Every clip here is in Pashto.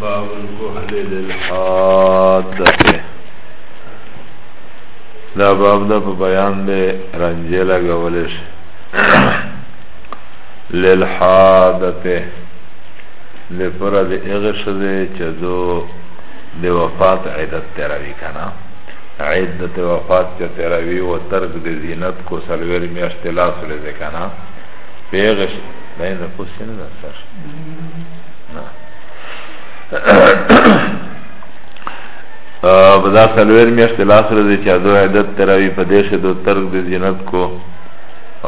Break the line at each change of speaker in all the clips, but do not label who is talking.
باب الكهل للحادثه دا باب دا په بیان دی رنجه لګول شي للحادثه لپر د هغه شذې چې دو د وفات عدت تراوی کنا عدت وفات چې تراوی او ترک د زینت کو سلویر میاشت لاس لږه کنا پیغه شي دا یې د پوس شي نه ده سر نه په دا څلوېر میاشتې لاس ورځې چې ادو عدت ته راوي په دې شي د ترک د زینت کو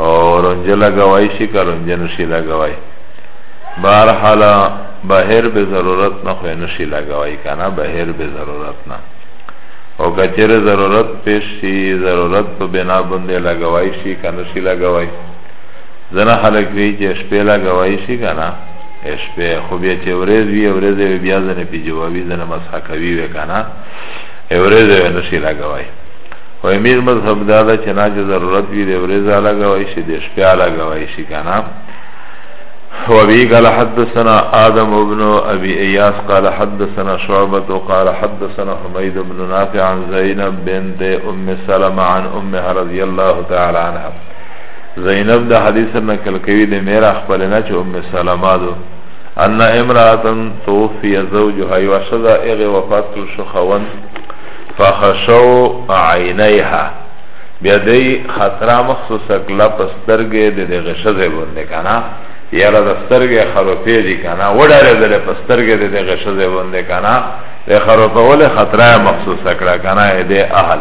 او رنجه لګوای شي که رنجه نشي لګوای بهرحال بهر به ضرورت نه خو نشي لګوای که نه بهر به ضرورت نه او کچر ضرورت پیش شي ضرورت په بنا باندې لګوای شي کنه شي لګوای زنه خلق وی چې شپې لا گواهی شي کنه شپې خو بیا چې ورځ وی ورځ وی بیا زنه پی جوابی زنه مسح کوي وی کنه ورځ وی نشي لا گواهی و امیر مذهب دا ده چې نه چې ضرورت وی د ورځ لا گواهی شي د شپې لا گواهی شي کنه وبه قال حدثنا آدم بن أبي إياس قال حدثنا شعبة قال حدثنا حميد بن نافع عن زينب بنت أم سلمة عن أمها رضي الله تعالى عنها زینب دا حدیث نقل کوي د میرا خپل نه چې ام سلمہ دو ان امراتن توفی زوجها یوشدا اغه وفات کړ شو خوان فخشو عینیها بیا دی خطر مخصوص کلا پسترګه د دغه شزه باندې کنه یاره د سترګه خروپې دي کنه وډاره د پسترګه د دغه شزه باندې کنه د خروپول خطر مخصوص کړه کنه دې اهل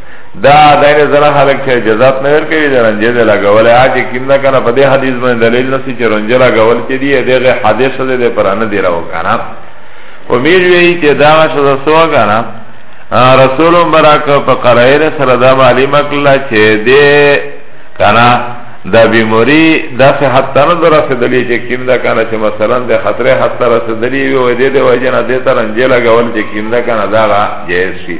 دا دین زنا خلق چې جزات نه ور کوي دا رنجه ده لګول اجه کیم نه کنه په دې حدیث باندې دلیل نسی چې رنجه لګول چې دی دغه حدیث دې پر نه دی راو کنه و میر وی چې دا شزا سو کنه رسول مبارک په قرائر سره دا معلومه کړل چې دې کنه دا بیموری دا سه حتی نه در رسیدلی چې کیم دا کنه چې مثلا د خطر حتی رسیدلی وي و دې د وجنه دې ترنجه لګول چې کیم دا کنه دا جایز شي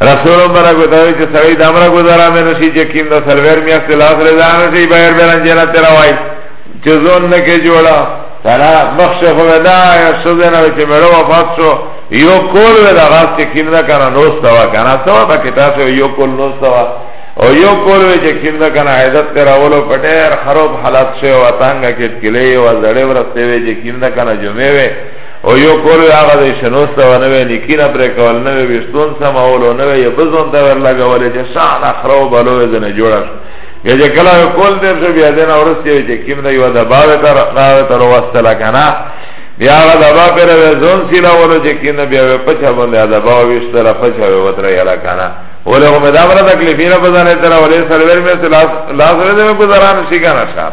رسول مرا گوتاوی چه سوی دامرا گذارا میں نشی چه کیم دا سلویر میاست لاس رضا نشی بایر بیران جینا تیرا وائی چه زون نکی جوڑا تنا مخش خوی دا یا شزینا وی چه میڑو وفات شو یو کول وی دا غاز چه کیم دا کنا نوستوا کنا سوا تا کتاس وی یو کول نوستوا او یو کول وی چه کیم دا کنا عیدت تیرا ولو پتیر خروب حالات شو و تانگا کت کلی و زڑی ورسته وی چه کیم دا کنا جمعه وی او یو کول وی آغا دی شنوست و نوی نکی نا پریکول نوی ویستون سماول و نوی یا بزون تا ور لگا ولی چه سان اخراو بلوی زن جوڑا شو بیا چه کلا یو کول تیر شو بیا دینا ورستی وی چه کم دا یو دباوی تا راوی تا رو وستلا کنا بیا آغا دبا پر وی زون سیلا ولو چه کم دا بیا وی پچا بنده یا دبا ویشتا را پچا وی وطر یلا کنا ولی خو مدام را تکلیفی را بزانه ترا ولی سرور میں سے لاس رده میں گزاران شکانا شاپ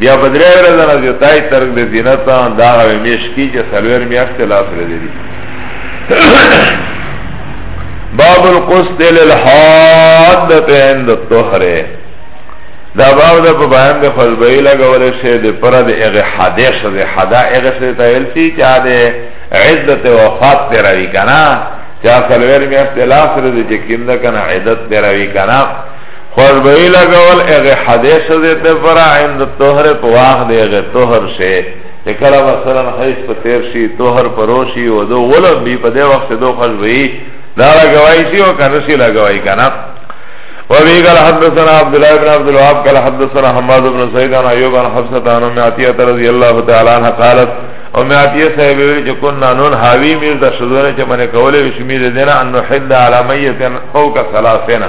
بیا په درې ورځې نه زیاتای ترک د زینت دا غوې میش کی چې سلویر میاشتې لاس ورځې دي باب القسط للحادت عند الطهر دا باب دا په بیان د فضبئی لګول شي د پر د هغه حادث د حدا هغه څه ته ویل شي چې د عدت وفات ته راوي کنه چا سلویر میاشتې لاس ورځې چې کینده کنه عدت ته راوي کنه خوشبوئی لگول اغی حدیث دیت پر عند طهر پا واخ دی اغی طهر شی چه کلا مثلا حیث پا تیر شی طهر پروشی و دو غلم بی پا دی وقت دو خوشبوئی دا لگوائی شی و کنشی لگوائی کنا وبه قال حدثنا عبد الله بن عبد الوهاب قال حدثنا حماد بن سعيد عن ايوب عن حفصه عن ام عطيه رضي الله تعالى عنها قالت ام عطيه صاحب ویل چې كنا نون حاوی میر د شذونه چې منه کوله وشمیر دینه ان حد علی میت فوق ثلاثه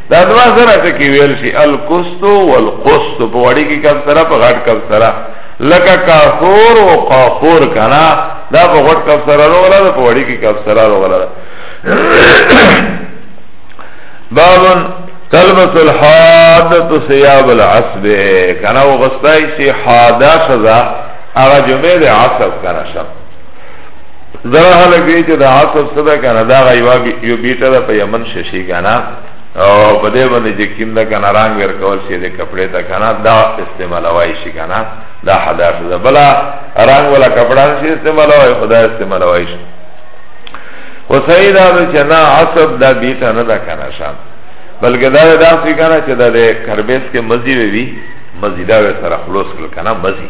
دا دوا سره ټکی ویل شي القسط والقسط په وړي کې کم سره په غټ کم سره لکه کافور او قافور کنا دا په غټ کم سره وروره دا په وړي کې کم سره وروره باب تلبس الحادت سیاب العصب کنا وغستای شي حادا خزا هغه جمعه د عصب کنا شپ زرا حلق دی چه دا عصب صدا کنا دا غا یو بیتا دا پا یمن ششی کنا او په دې باندې چې کیم دا کنه رنگ ور کول شي د کپڑے ته کنه دا استعمال وای شي کنه دا حداث ده بلا رنگ ولا کپڑا شي استعمال وای خدا استعمال وای شي و سید هذا چې نه عصب دا بیت نه دا کنه شام بلکې دا دا څه کنه چې دا د کربیس کې مزي وی مزي دا سره خلاص کړ کنه مزي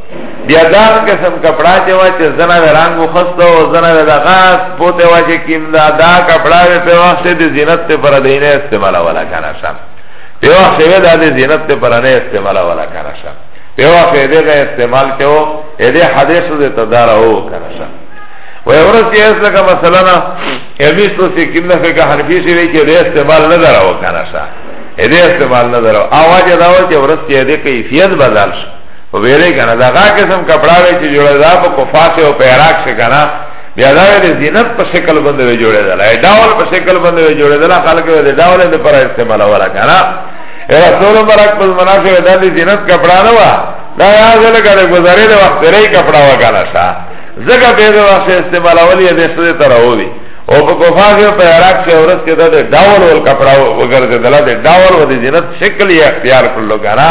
بیا دا قسم کپڑا چې وا چې زنا د رنگ مخسته او زنا د دغاس پوته وا چې کیم دا دا کپڑا په وخت د زینت ته پر دینه استعمال ولا کنه شم په وخت یې دا د زینت ته پر نه استعمال ولا کنه شم په وخت یې دا استعمال کېو اې دې حدیث دې تدار او کنه شم و اورس یې اس لکه مثلا نه امیستو چې کیم نه فقہ حنفی شي وی چې دې استعمال نه دراو کنه شم دې استعمال نه دراو اواز دا و چې اورس یې دې کیفیت بدل شي ویلی کنه دا غا قسم کپڑا وی چه جوڑه دا پا کفاس و پا عراق شه کنه بیا دا وی زینت پا شکل بنده وی جوڑه دلا ڈاول پا شکل بنده وی جوڑه دلا خلق وی ڈاول دی پر استعمال ولا کنه رسول مبرک پس منافع وی دا دی زینت کپڑا نوا دا یاد لکه ده گذاره ده وقت ری کپڑا وکانا شا زکا پیده وقت استعمال ولی ده سده تراو دی او په کوفاز په عراق کې اورس کې د ډاول ول کپڑا وګرځیدل د ډاول و د جنت شکل یې اختیار کړلو کنه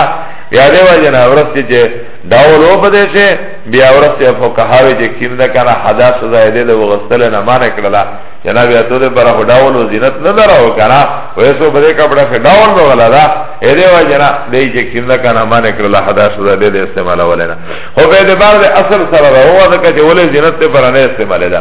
بیا دی وجه نه ورستی چه داول او بده چه بیا ورستی فقهاوی چه کم ده کنه حداث زایده ده وغستل نمانه کرده جناب یا تو ده برا خداول و زینت نداره و کنه و ایسو بده کپڑا خداول بغلا ده ایده وجه نه دی چه کم ده کنه مانه کرده حداث زایده ده استعمال ولی نه خو بیده بار ده اصل سره ده هو ده که چه ولی زینت ده برا نه استعمال ده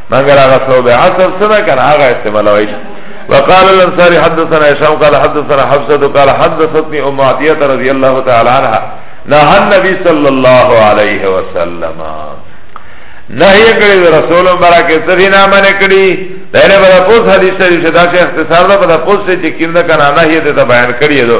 مگر هغه ثوب عصر سره کنه هغه استعمالوي وقال الانصاري حدثنا هشام قال حدثنا حفصه قال حدثتني ام عطيه رضي الله تعالى عنها نهى النبي صلى الله عليه وسلم نهي کړی رسول مبارک سری نامه نکړي دغه په پوس حدیث شریف دا چې اختصار ده په پوس چې کینده کنه نهي ته بیان کړی دو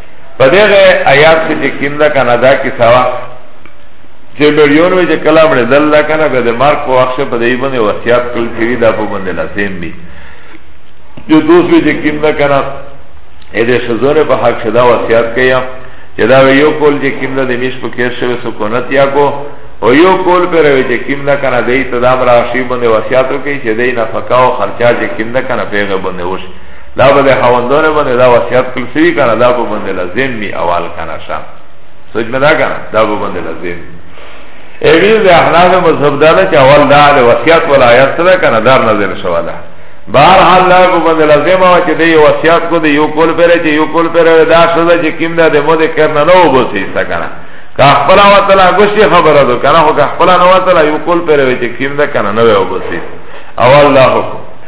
په دغه آیات کې چې کیم ده کنه دا کې سوا چې مریون وی چې کلام لري دلته کنه به د مارک په وخت په دې باندې وصیت کول چې دا په باندې لازم وي جو دوس وی چې کیم ده کنه اې دې شزونه په حق شدا وصیت کیا چې دا یو کول چې کیم ده د میش په کېر شوی سکونت یا کو او یو کول پر وی چې کیم ده کنه دې تدام راشي باندې وصیت کوي چې دې نه فقاو خرچا چې کیم ده کنه پیغه باندې وشي دا به د خاوندونه باندې دا وصیت کړل شوی کنه دا به باندې لازم می اول کنه شام سوچ مې دا کنه دا به باندې لازم ایوی د احناف مذهب دا نه چې اول دا د وصیت ولایت سره کنه دار نظر شو ده بهر حال لا کو باندې لازم او چې دی وصیت کو دی یو کول پره چې یو کول پره دا شوه چې کیم دا د مود کرنا نه وبسي سکنه که خپل وتلا غوشي خبره ده کنه خو که خپل نه وتلا یو کول پره چې کیم دا کنه نه وبسي اول لا حکم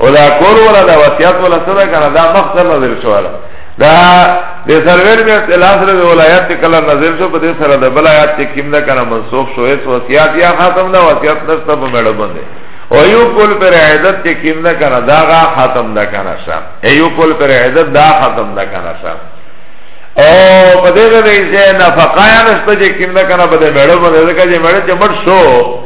او دا کور ولا دا وصیت ولا صدا کنه دا مخصر نظر شو ولا دا د سرور می اختلاف سره د ولایت ته کله نظر شو په دې سره د بلایات ته کیم دا کنه منسوخ شو اس وصیت یا ختم دا وصیت نشته په مړه باندې او یو کول پر عیدت ته کیم دا کنه دا غا ختم دا کنه شا ایو کول پر عیدت دا ختم دا کنه شا او په دې سره یې نفقه یا نشته چې کیم دا کنه په دې مړه باندې ځکه چې مړه چې مړ شو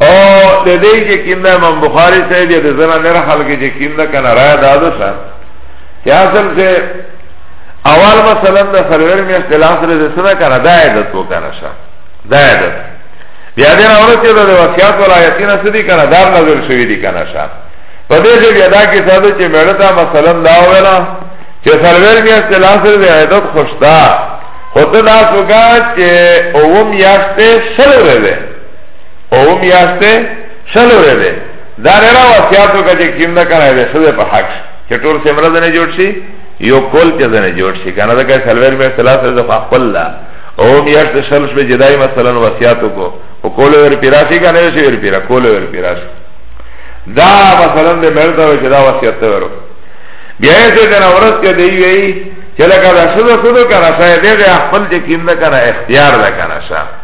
او د دې چې کیم ده امام بخاری صاحب یې د زنه نه راخل کې چې کیم ده کنه را ده ده سره چې اصل چې اول مثلا د سرور می اختلاف سره د سره کنه دا عادت وکنه شه دا عادت بیا دې اورو چې د وصیات ولایتینه سدي کنه دا نظر شوی دي کنه شه په دې چې بیا دا کې ساده چې مړه ته مثلا دا ویلا چې سرور می اختلاف سره د عادت خوشتا خود دا سوګه چې اوم یاشته سره ده او میاشته شلو ده دا ررا وصیاتو کا چه کم ده کنه ده شده پا حق شد چه طول سمرا دنه جوڑ شی یو کل چه دنه جوڑ شی کنه ده که سلویر میشت سلاس ده پا خپل ده او میاشت شل شبه جدای مثلا وصیاتو کو و کولو ور پیراسی کنه ده شی ور پیرا کولو ور پیراسی دا مثلا ده مرده و چه دا وصیت ورو بیای سه دنه ورس که ده یوی چه لکه ده شده خودو کنه شای ده ده اخفل چه کم ده کنه اختیار ده کنه شا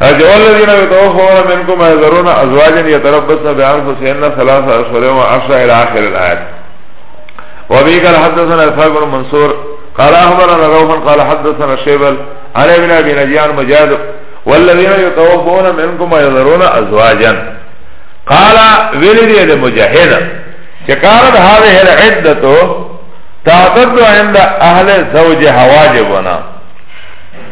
حج والذین بتوفون منکم ایذرون ازواجا یتربصن بانفسهن ثلاث اشهر و عشر الى آخر الآیت وبه قال حدثنا اسحاق بن منصور قال اخبرنا روح قال حدثنا شیبل عن ابن ابي نجيان مجاهد والذين يتوفون منكم ويذرون ازواجا قال ولد مجاهد شكارت هذه العده تعتد عند اهل زوجها واجبنا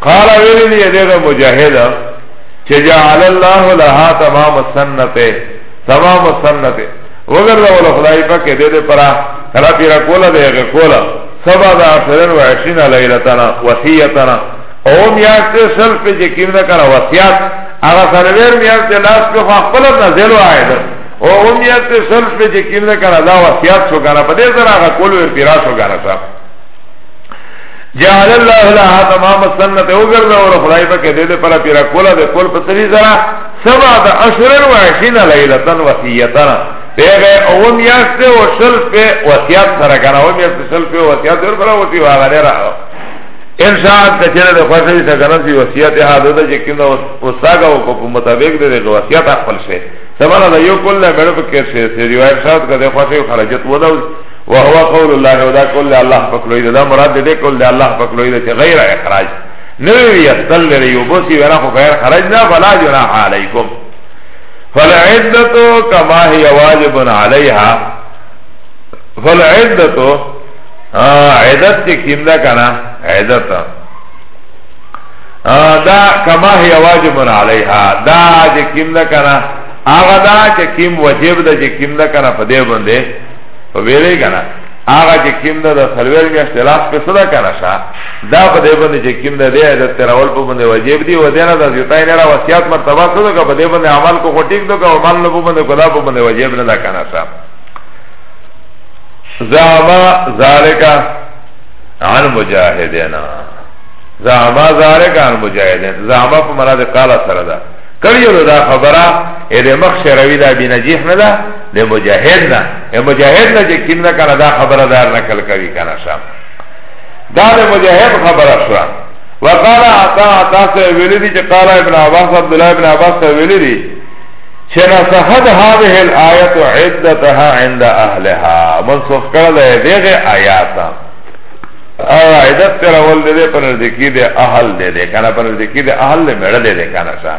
قال ویلی دی دیغه مجاهد چه جعل الله لها تمام سنت تمام سنت وگر دا ولا خدای پاک دې دې پرا کلا پیرا کولا دیغه کولا سبا دا عشرین و عشرین لیلتنا وصیتنا او میاشت سل پی چه کم نکنا وصیت اغا سنویر میاشت لاس پی خو اخبرت نزل و آئیدن او او میاشت سل پی چه کم نکنا دا وصیت شو کنا پا دیر سر اغا کلو پیرا شو کنا صاحب جعل الله لها تمام السنه ته وګرځا او خدای په کې دې دې پر پیرا کولا دې کول په سری سره سبا د اشرن و عشرین لیلتن وصیتن پیغه او میاشت او شل په وصیت سره کنه او میاشت شل په وصیت سره پر وتی واغه نه راو ان شاء الله کچره د خوشی ته کنه دی وصیت هاده د چې کینو او ساګه او په مطابق دې وصیت خپل شي سبا د یو کله مړ په کې شي روایت شاد کده خوشی خرجت وداو وهو قول الله او دا قول الله پاک لوی دا مراد دې قول دې الله پاک لوی دې غیر اخراج نو وی اصل لري یو بوسی ورا خو غیر خرج نه فلا جناح علیکم فالعدت کما هي واجب علیها فالعدت عدت چې کیمدا کنه عدت دا کما هي واجب علیها دا چې کیمدا کنه هغه دا چې کیم واجب ده چې کیمدا کنه په دې باندې په ویلې کنه هغه چې کیم ده د سلویر میاشت لاس په صدا کنه شا دا په دې باندې چې کیم ده دې د ترول په باندې واجب دی و دې نه د یوتای نه را وصیت مرتبه څه ده په دې باندې عمل کو ټیک ده او عمل نه په باندې کلا په باندې واجب نه ده کنه شا زعما ذالک عن مجاهدنا زعما ذالک عن مجاهدنا زعما په مراد قال سره ده کړیو دا خبره اې د مخ شروي دا بنجیح نه ده ده مجاهد نه ده مجاهد نه جه کم ده کنه ده خبر دار نکل کوي کنه شا ده ده مجاهد خبر شوا وقال عطا عطا سه ویلی دی چه قال ابن عباس عبدالله ابن عباس سه ویلی دی چه نصحد هذه الآیت عدتها عند اهلها منصف کرده دیغه آیاتا او عدت تر اول ده ده پنردکی ده اهل ده ده کنه پنردکی ده اهل ده مره ده ده کنه شا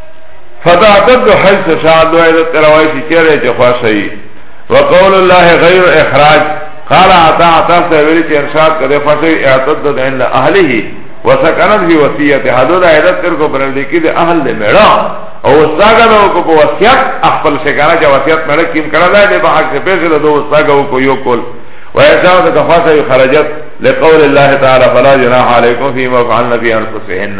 فتعتد حيث شاء دو عدت روای شي چیرې چې خوښي وقول الله غیر اخراج قال عطا عطا سویل چې ارشاد کړي فشي اعتدد عند اهله وسکنت فی وصیت حدود عدت تر کو پر لیکي د اهل له میړه او استاګه کو په وصیت خپل شګره چې وصیت مړ کیم کړه دا د حق څخه پیسې له دوه استاګه کو یو کول وایدا د کفاسه خرجت لقول الله تعالی فلا جناح علیکم فيما فعلنا في انفسهن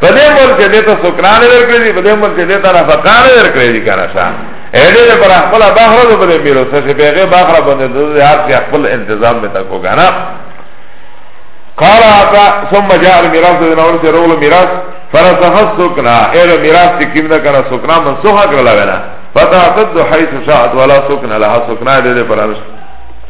په دې ملک دې ته سکنان ورکړي دي په دې ملک دې ته نفقان ورکړي دي کنه شا اېډې پر خپل بحر د بلې میرو څه چې پیغه بحر باندې د یاد کې خپل تنظیم متا کو غنا قال اتا ثم جاء الميراث دې نور چې رول میراث فرسخ سکنا اېډ میراث چې کیمدا کنه سکنا منسوخه کړل وینا فتعتد حيث شاءت ولا سکنا لها سکنا دې پر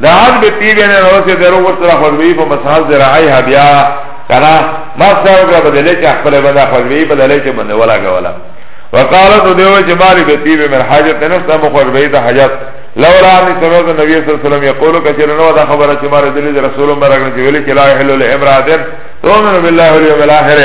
دا عاد به تی بینه نوسه درو ورسره خوځوي په مسحال ذراعي ها بیا کنا ما سره وګړه بدلې چې خپل بندا خوځوي بدلې چې باندې ولا غولا وقاله تو دیو چې ماری به تی به من حاجت نه سم خوځوي ته حاجت لولا ان سمعت النبي صلى الله عليه وسلم يقول كثير نو دا خبره چې ماره دلی رسول الله برکت چې ویل چې لا يحل لامراه تؤمن بالله واليوم الاخر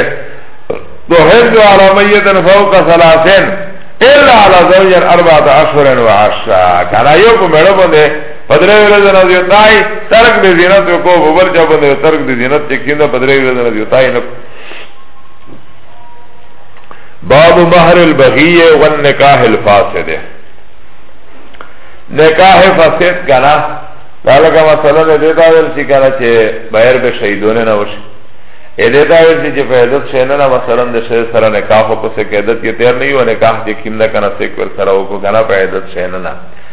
تحد على ميت فوق ثلاثين الا على زوج اربعه اشهر وعشرة كان يوم مړه باندې پدری ورځ نه دیوتای ترک د زینت کو په بل چا باندې ترک د زینت چې کینده پدری ورځ نه دیوتای نه باب مہر البغیه والنکاح الفاسد نکاح فاسد کنا دا لکه مثلا نه دیتا ول چې کنا چې بهر به شهیدونه نه وشي ا دیتا ول چې په عزت شنه نه مثلا د شه سره نکاح په سکه عزت کې تیر نه یو نکاح چې کینده کنا سیک ور سره وکړه کنا په عزت شنه نه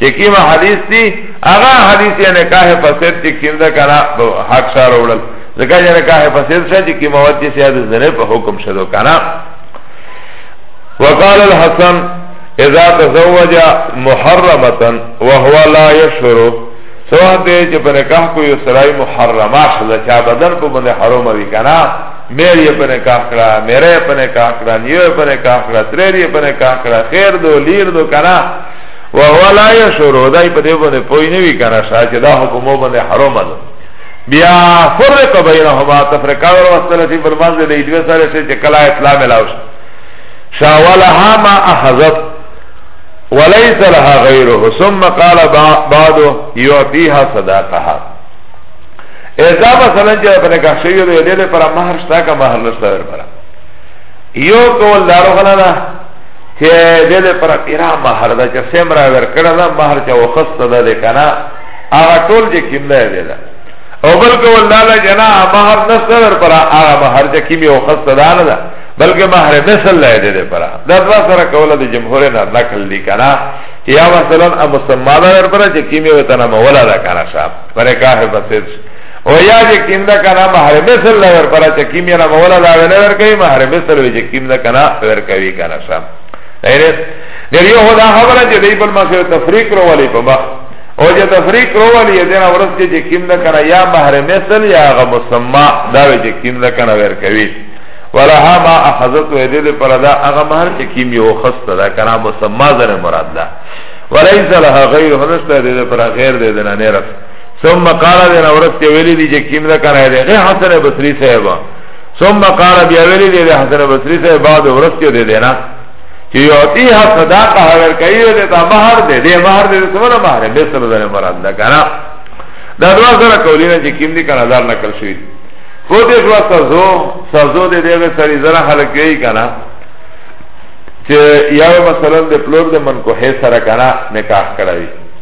چه کیم حدیث دی اغا حدیث یا نکاح فسد چه کیم دا کنا حق شار اوڑل ذکا یا نکاح فسد شا چه کیم وقت جسی حدیث زنه پا حکم شدو کنا وقال الحسن اذا تزوج محرمتا وهو لا يشعرو سوان دی چه پا نکاح کو یو سرائی محرمه شده چه بدن پا بند حروم وی کنا میر یې په نکاح کړه میر یې په نکاح کړه نیو یې په نکاح کړه تریر یې په نکاح کړه خیر دو لیر دو کنه وهو لا يشعر دای په دې باندې پوی نه وی کنه شا چې دا حکم باندې حرام ده بیا فرق بینهما تفرقه ور وصله چې پر باندې د ایدو سره چې کلا اسلام لاوش شاولها ما اخذت وليس لها غيره ثم قال بعد يعطيها صداقها اذا مثلا جاء پر کا شی یو دې پر مہر شتا کا مہر لسته پر یو کول دارو غلا چه ده ده پر پیرا مهر ده چه سم را ورکڑا ده مهر چه وخست ده ده کنا آغا طول چه کم ده ده ده او بلکه والله لا جنا مهر نسته ور پر آغا مهر چه کمی وخست ده ده ده بلکه مهر مثل ده ده ده پر ده ده سر کولا ده جمهور نا نکل دی کنا یا مثلا امسما ده ور پر چه کمی وطنا مولا ده کنا شا پر کاه بسید شا او یا چې کیم دا کنه مہر مثل لور پر چې کیم یا مولا دا ولور کوي مہر مثل وی چې کیم دا کنه ور کوي کنه سم غیره د یو هدا خبره چې دی په مسله تفریق رو ولی په مخ او چې تفریق رو ولی دې نه ورس کې چې کیم دا کنه یا مہر مثل یا غ مسما دا وی چې کیم دا کنه ور کوي ولها ما اخذت و دې پر دا هغه مہر چې کیم یو خسته دا کنه مسما زره مراد ده وليس لها غير هنشته دې پر غیر دې نه نه رس ثم قال دین اورست ویلی دی چې کیم ده کنه دی غی حسن بصری صاحب ثم قال بیا ویلی دی حسن بصری صاحب بعد اورست دی دینا چې یعطیها صداقه هر کوي دی تا مہر دی دی مہر دی څومره مہر دی سر زره مراد ده کنه دا دوا سره کولینه چې کیم دی کنه دار نقل شوی خو دې شو سزو سزو دې دې سری زره خلک یې کنه چې یو مثلا د پلور د منکوه سره کنه نکاح کړی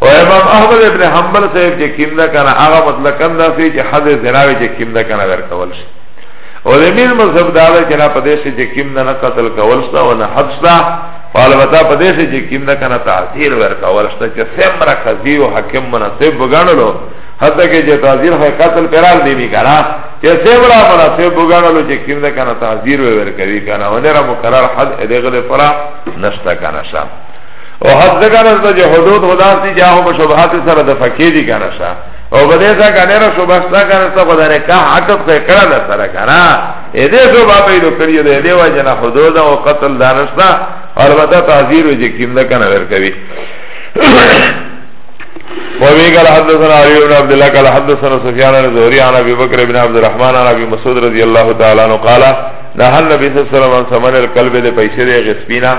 و امام احمد ابن حنبل صاحب چې کیم ده کنه هغه مطلقاً دا سي چې حد زنا وی چې کیم ده کنه ور کول شي او د میر مذهب دا ده چې نه پدې شي چې کیم نه قتل کول شته او نه حد شته فالبتا پدې شي چې کیم ده کنه تعذير ور کول شته چې سمره قضي او حکم مناسب وګڼلو حتی کې چې تعذير هي قتل قرار دی نه کنه چې سمره مناسب وګڼلو چې کیم ده کنه تعذير ور کوي کنه ونره مقرر حد دغه لپاره نشته کنه شام او حد ذکر است جه حدود خدا سی جه هم شبهات سر ده فکی دی کنه شا او بده سا کنه را شبهستا کنه سا خدا نکاح عقد خوی کرا ده سر کنه ایده شبه پیدو کریو ده ایده وجه نه حدود و قتل دانشتا البته تعذیر و جکیم ده کنه ورکوی وابي قال حدثنا علي بن عبد الله قال حدثنا سفيان بن زهري عن ابي بكر بن عبد الرحمن عن ابي مسعود رضي الله تعالى عنه قال نهى النبي صلى الله عليه وسلم عن ثمن الكلب ده پیسې ده غسپینا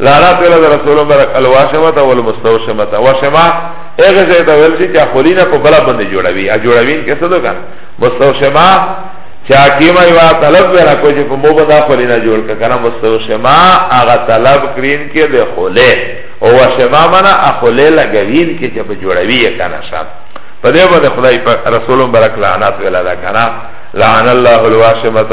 لعنت ویل در رسول مبارک الواشمت او المستوشمت واشما اغه زه دا ویل چې خلینا په بلا باندې جوړوي ا جوړوین کې څه دوکان مستوشما چې حکیمه یو طلب ورا کو چې په مو بدا خلینا جوړ ک کنه مستوشما هغه طلب کرین کې د خله او واشما منا اخله لګوین کې چې په جوړوي کنه شاب په دې باندې خدای رسول مبارک لعنت ویل دا کنه لعن الله الواشمت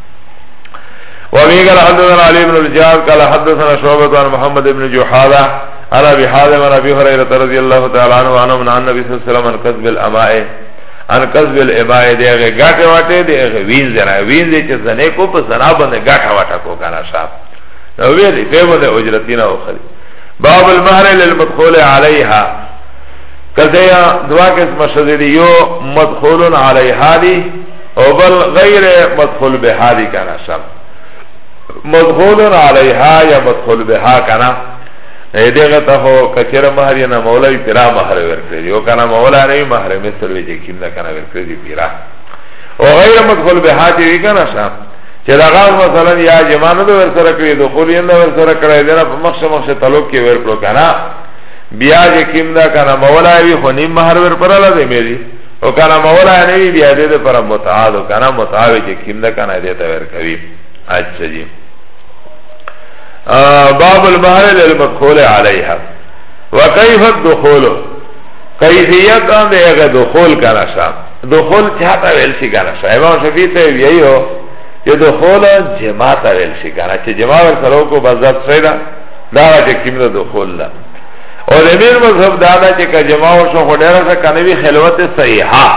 وبه قال حدثنا علي بن الجعد قال حدثنا شعبة عن محمد بن جحادة عن ابي حازم عن ابي هريرة رضي الله تعالى عنه وعنه من عن النبي صلى الله عليه وسلم عن كسب الاماء عن كسب الاماء دي اغه غاټه واټه دي اغه وین زنا وین دي چې زنه کو په زنا باندې غاټه واټه کو کنه صاحب نو وی دي په باندې اجرتینا وخلی باب المهر للمدخول عليها کزیا دوا قسم شذری یو مدخول علیها دی او بل غیر مدخول بها دی کنا سم مدخول علیها یا مدخول بها کنا دیگه تا خو کچر مهر یا نا مولای پیرا مهر ورکلی یو کنا مولا نوی مهر مصر وی جکیم نا کنا ورکلی دی پیرا او غیر مدخول بها دی وی کنا سم چه دا غاز مثلا یا جمانو دا ورسر کلی دخول یا نا ورسر کلی دینا پا مخش مخش تلوک کی ورکلو کنا بیا جکیم نا کنا مولا وی خو نیم مهر ورپرالا دی میری او کنه مولا نه وی بیا دې پر متعاد او کنه متعاوی چې کیم ده کنه دې ته ور کوي اچھا جی باب المهر للمدخول عليها وكيف الدخول کیفیت هم ده اغه دخول کنه شا دخول چاہتا ویل شي کنه شا امام شفیع ته ویی هو چې دخول جما ته ویل شي کنه چې جما ور سره کو بس ځات سره دا چې کیم ده دخول ده او د امیر مذهب دا ده چې که جمع وشو خو ډېره ښه که نه وي خلوت صحیحه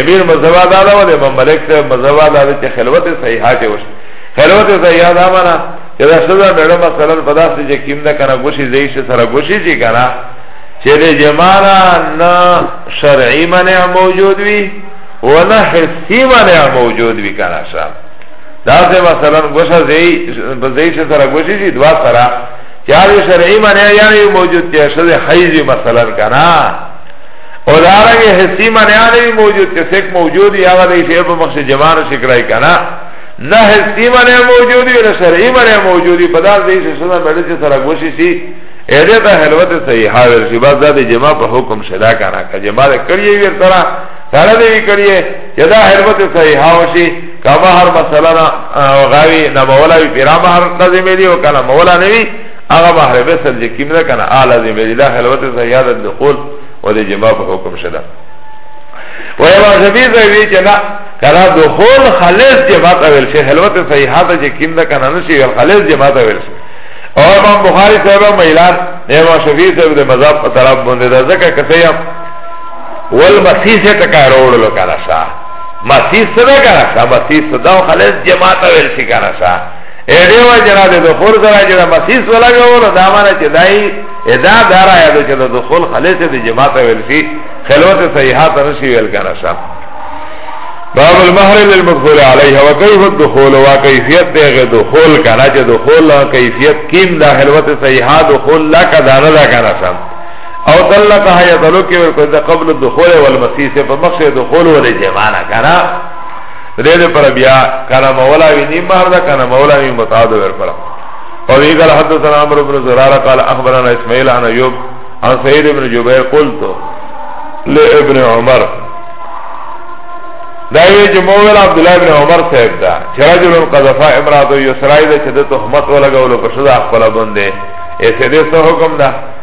امیر مذهب دا ده او د امام ملک صاحب مذهب دا ده چې خلوت صحیحه چې وشي خلوت صحیحه دا معنا چې دا ښځه مېړه مثلا په داسې چې کیم ده که نه ګوشي ځای شي سره ګوشي چې که نه چې د جمع نه شرعي منع موجود وي و نه حسي منع موجود وي که نه شه داسې مثلا ګوشه ځای شي سره ګوشي شي دوه سره یعنی شرعی منع یعنی موجود تی شد حیزی مثلا کنا او دارنگی حسی منع یعنی موجود تی سک موجودی آغا دی شیب مخش جمان شکرائی کنا نه حسی منع موجودی نه شرعی منع موجودی پدار دی شد مدد چه سرگوشی سی ایده تا حلوت صحیح حاضر شی باز داد جماع پا حکم شدا کنا که جماع کریه ویر سرا سرا دیوی کریه یدا حلوت صحیح حاوشی که مهر مثلا غاوی نه مولا وی پیرا مهر لازمه دی او کنه مولا نه وی هغه مهر به سل جکیم نه کنه اعلی لازمه دی دا حلوت زیاده دخول و د جما په حکم شدا و یما شبی زوی چې نه کرا دخول خالص جما ته ویل شي حلوت صحیحه ته جکیم نه کنه نشي خالص جما ته ویل شي او امام بخاری صاحب میلان امام شفیع صاحب د مذهب په طرف باندې دا ځکه کته یم والمسیح ته کار وړلو کنه شاه مسیح صدا کنه شا مسیح صدا و خلص جماعت ویل شی کنه شا ایده و جنا ده دخول سرا جدا مسیح صدا گولو دا مانا چه دائی ادا دارا یا دو چه ده دخول خلص ده جماعت ویل شی خلوت صحیحات نشی ویل کنه شا باب المهر للمدخول علیه و کیف الدخول و کیفیت دیغ دخول کنه چه دخول کیفیت کم دا خلوت صحیحات دخول لکه دانه دا کنه شا او طلق ها یا طلق ور کو ده قبل الدخول والمسیس په مخ سے دخول ول جمانا کرا دې دې پر بیا کنا مولا وی نیم مار دا کنا مولا وی متعاد ور پر او وی قال حدثنا عمرو بن زرارہ قال اخبرنا اسماعیل عن ایوب عن سعید بن جبیر قلت لابن عمر دا وی چې مولا عبد الله بن عمر صاحب دا چې رجل قذفا امراته یسرائیل چې د تهمت ولګول په شذا خپل باندې ایسے دې څه حکم ده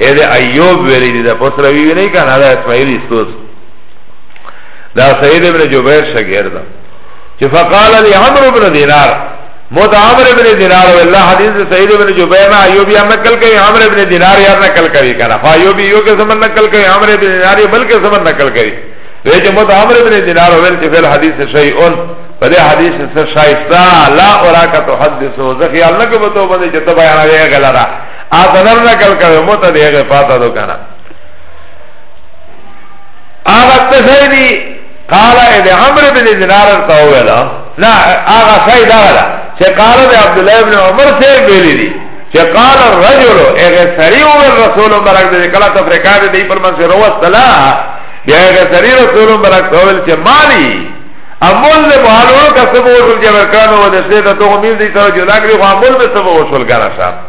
اې د ایوب ویری دی دا پوسره وی نه کنه دا اسماعیل استوس دا سید ابن جبیر شاګرد چې فقال لي عمرو بن دینار موت عمرو بن دینار والله حدیث سید ابن جبیر نه ایوب یا نقل کوي عمرو بن دینار یا نقل کوي کنه خو ایوب یو کې سم نقل کوي عمرو بن دینار بلکې سم نقل کوي وی چې موت عمرو بن دینار ول چې فل حدیث شیئون په دې حدیث سره شایسته لا اوراکه تحدثو زخیال نه کوي ته باندې چې تبعنا وی غلرا آسنر نکل کبه موتا دی اغی پاتا دو کنا آغا تشای دی قالا اید عمر بن دینار ارتاو ویلا نا آغا شای داغلا چه قالا دی عبداللہ ابن عمر سے بیلی دی چه قال الرجل اغی سریو بل رسول مبرک دی کلا تفرکا دی دی پر من سے روز تلا بیا اغی سری رسول مبرک تاویل چه مالی امول ده محلول کا سبو وصول جبر کرانو و ده سیده تو غمیل دی سر جدا کری خو امول به سبو وصول کرا شا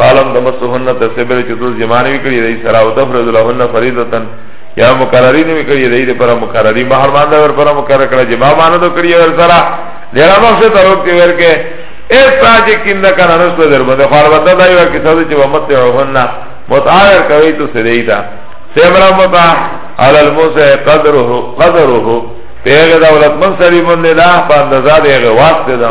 معلوم دمسهن تسبر چې دوز زمانه وکړي دی سره او تفرض لهن فريضه یا مقرری نه وکړي دی د پر مقرری مہر باندې ور پر مقرر کړه چې ما باندې نو کړی ور سره ډیر مخه ته روکي ورکه اس راځي کیندا کنه نو څه در باندې خور ودا دی ور کې ساده چې ومت هن متعایر کوي تو سره ایدا سیمرا متا علی الموسع قدره قدره پیغه دولت من سری من نه دا په اندازه دی غواست ده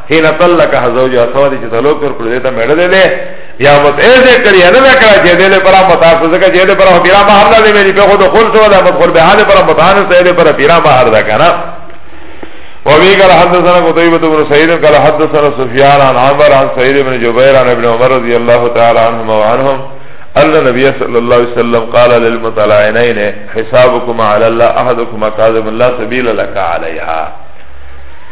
حين طلقها زوجها سوادي چې طلاق ورکړ دې ته مړ دې دې یا مت اے دې کړی نه دا کړی چې دې پر متاسو ځکه چې دې پر پیرا مہر نه دې مې په خود خپل سو دا مت پر به حال پر متان سه دې پر پیرا مہر دا کنه وابي قال حدثنا قتيبة بن سعيد قال حدثنا سفيان عن عمر عن سعيد بن جبير عن ابن عمر رضي الله تعالى عنهما وعنهم أن النبي صلى الله عليه وسلم قال للمطلعينين حسابكم على الله أحدكم كاذب لا سبيل لك عليها